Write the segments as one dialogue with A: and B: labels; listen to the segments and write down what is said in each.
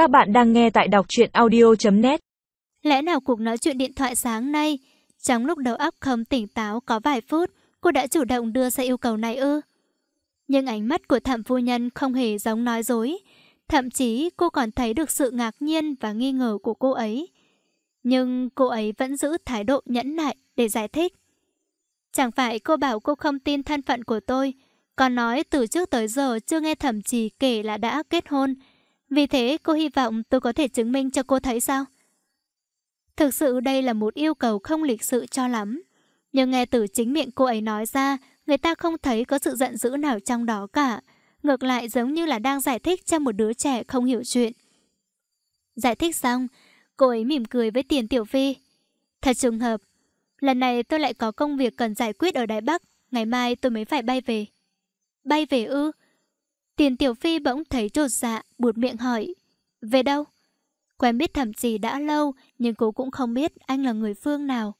A: Các bạn đang nghe tại đọc truyện audio.net
B: Lẽ nào cuộc nói chuyện điện thoại sáng nay, trong lúc đầu óc không tỉnh táo có vài phút, cô đã chủ động đưa ra yêu cầu này ư? Nhưng ánh mắt của thẩm phu nhân không hề giống nói dối. Thậm chí cô còn thấy được sự ngạc nhiên và nghi ngờ của cô ấy. Nhưng cô ấy vẫn giữ thái độ nhẫn nại để giải thích. Chẳng phải cô bảo cô không tin thân phận của tôi, còn nói từ trước tới giờ chưa nghe thẩm trì kể là đã kết hôn. Vì thế cô hy vọng tôi có thể chứng minh cho cô thấy sao? Thực sự đây là một yêu cầu không lịch sự cho lắm. Nhưng nghe từ chính miệng cô ấy nói ra, người ta không thấy có sự giận dữ nào trong đó cả. Ngược lại giống như là đang giải thích cho một đứa trẻ không hiểu chuyện. Giải thích xong, cô ấy mỉm cười với Tiền Tiểu Phi. Thật trùng hợp, lần này tôi lại có công việc cần giải quyết ở Đài Bắc, ngày mai tôi mới phải bay về. Bay về ư? Tiền Tiểu Phi bỗng thấy trột dạ, buột miệng hỏi. Về đâu? Quen biết thẩm trì đã lâu, nhưng cô cũng không biết anh là người phương nào.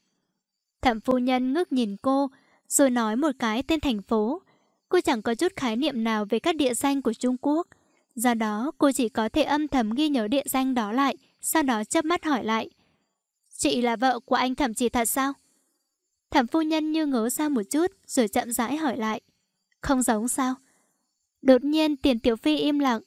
B: Thẩm phu nhân ngước nhìn cô, rồi nói một cái tên thành phố. Cô chẳng có chút khái niệm nào về các địa danh của Trung Quốc. Do đó, cô chỉ có thể âm thầm ghi nhớ địa danh đó lại, sau đó chớp mắt hỏi lại. Chị là vợ của anh thẩm trì thật sao? Thẩm phu nhân như ngớ ra một chút, rồi chậm rãi hỏi lại. Không giống sao? Đột nhiên tiền tiểu phi im lặng.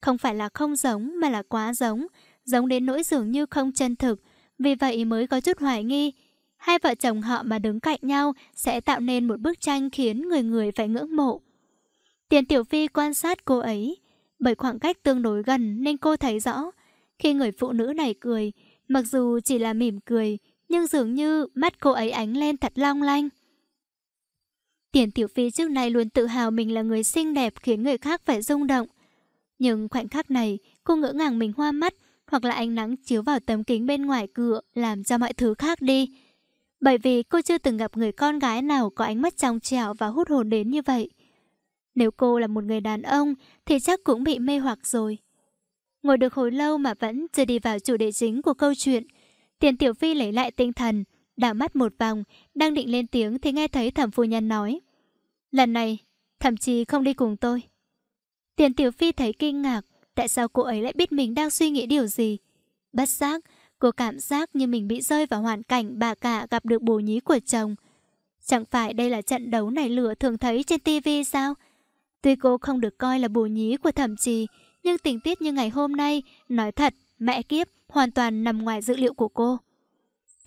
B: Không phải là không giống mà là quá giống, giống đến nỗi dường như không chân thực, vì vậy mới có chút hoài nghi. Hai vợ chồng họ mà đứng cạnh nhau sẽ tạo nên một bức tranh khiến người người phải ngưỡng mộ. Tiền tiểu phi quan sát cô ấy, bởi khoảng cách tương đối gần nên cô thấy rõ. Khi người phụ nữ này cười, mặc dù chỉ là mỉm cười, nhưng dường như mắt cô ấy ánh lên thật long lanh. Tiền Tiểu Phi trước nay luôn tự hào mình là người xinh đẹp khiến người khác phải rung động. Nhưng khoảnh khắc này, cô ngỡ ngàng mình hoa mắt hoặc là ánh nắng chiếu vào tấm kính bên ngoài cửa làm cho mọi thứ khác đi. Bởi vì cô chưa từng gặp người con gái nào có ánh mắt trong trẻo và hút hồn đến như vậy. Nếu cô là một người đàn ông thì chắc cũng bị mê hoặc rồi. Ngồi được hồi lâu mà vẫn chưa đi vào chủ đề chính của câu chuyện. Tiền Tiểu Phi lấy lại tinh thần, đảo mắt một vòng, đang định lên tiếng thì nghe thấy thẩm phu nhân nói. Lần này, thậm chí không đi cùng tôi. Tiền Tiểu Phi thấy kinh ngạc, tại sao cô ấy lại biết mình đang suy nghĩ điều gì? Bất giác, cô cảm giác như mình bị rơi vào hoàn cảnh bà cả gặp được bồ nhí của chồng. Chẳng phải đây là trận đấu này lửa thường thấy trên tivi sao? Tuy cô không được coi là bồ nhí của thẩm trì, nhưng tình tiết như ngày hôm nay, nói thật, mẹ kiếp, hoàn toàn nằm ngoài dự liệu của cô.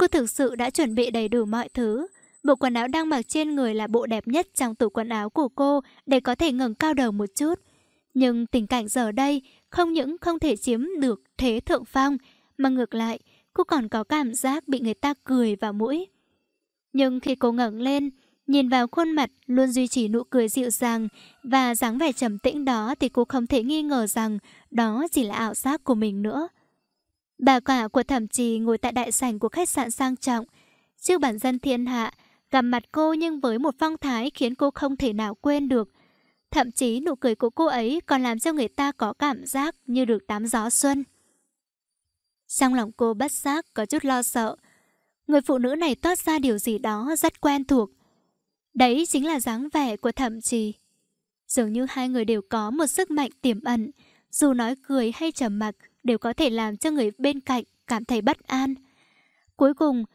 B: Cô thực sự đã chuẩn bị đầy đủ mọi thứ. Bộ quần áo đang mặc trên người là bộ đẹp nhất trong tủ quần áo của cô để có thể ngẩng cao đầu một chút. Nhưng tình cảnh giờ đây không những không thể chiếm được thế thượng phong, mà ngược lại, cô còn có cảm giác bị người ta cười vào mũi. Nhưng khi cô ngẩng lên, nhìn vào khuôn mặt luôn duy trì nụ cười dịu dàng và dáng vẻ trầm tĩnh đó thì cô không thể nghi ngờ rằng đó chỉ là ảo giác của mình nữa. Bà cả của thẩm trì ngồi tại đại sảnh của khách sạn sang trọng. Trước bản dân thiên hạ, gặp mặt cô nhưng với một phong thái khiến cô không thể nào quên được. Thậm chí nụ cười của cô ấy còn làm cho người ta có cảm giác như được tắm gió xuân. Trong lòng cô bất giác có chút lo sợ. Người phụ nữ này toát ra điều gì đó rất quen thuộc. Đấy chính là dáng vẻ của thẩm trì. Dường như hai người đều có một sức mạnh tiềm ẩn, dù nói cười hay trầm mặc đều có thể làm cho người bên cạnh cảm thấy bất an. Cuối cùng,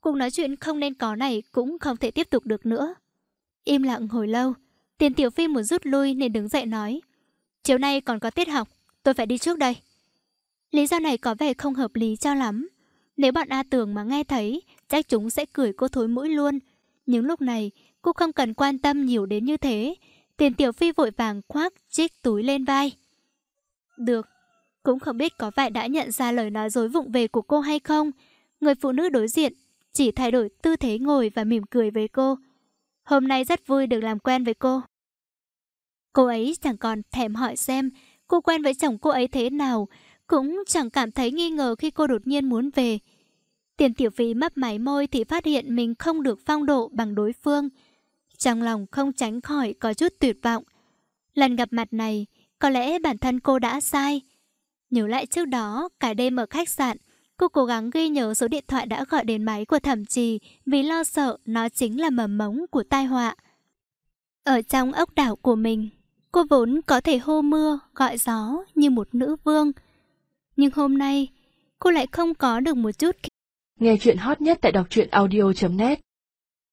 B: cuộc nói chuyện không nên có này cũng không thể tiếp tục được nữa. Im lặng hồi lâu, tiền tiểu phi muốn rút lui nên đứng dậy nói. Chiều nay còn có tiết học, tôi phải đi trước đây. Lý do này có vẻ không hợp lý cho lắm. Nếu bạn A tưởng mà nghe thấy, chắc chúng sẽ cười cô thối mũi luôn. Nhưng lúc này, cô không cần quan tâm nhiều đến như thế. Tiền tiểu phi vội vàng khoác chiếc túi lên vai. Được, cũng không biết có phải đã nhận ra lời nói dối vụng về của cô hay không. Người phụ nữ đối diện chỉ thay đổi tư thế ngồi và mỉm cười với cô. Hôm nay rất vui được làm quen với cô. Cô ấy chẳng còn thèm hỏi xem cô quen với chồng cô ấy thế nào, cũng chẳng cảm thấy nghi ngờ khi cô đột nhiên muốn về. Tiền tiểu phí mấp máy môi thì phát hiện mình không được phong độ bằng đối phương. Trong lòng không tránh khỏi có chút tuyệt vọng. Lần gặp mặt này, có lẽ bản thân cô đã sai. Nhớ lại trước đó, cả đêm ở khách sạn, cô cố gắng ghi nhớ số điện thoại đã gọi đến máy của thẩm trì vì lo sợ nó chính là mầm mống của tai họa. Ở trong ốc đảo của mình, cô vốn có thể hô mưa, gọi gió như một nữ vương. Nhưng hôm nay, cô lại không có được một chút.
A: Nghe chuyện hot nhất tại đọc truyện audio.net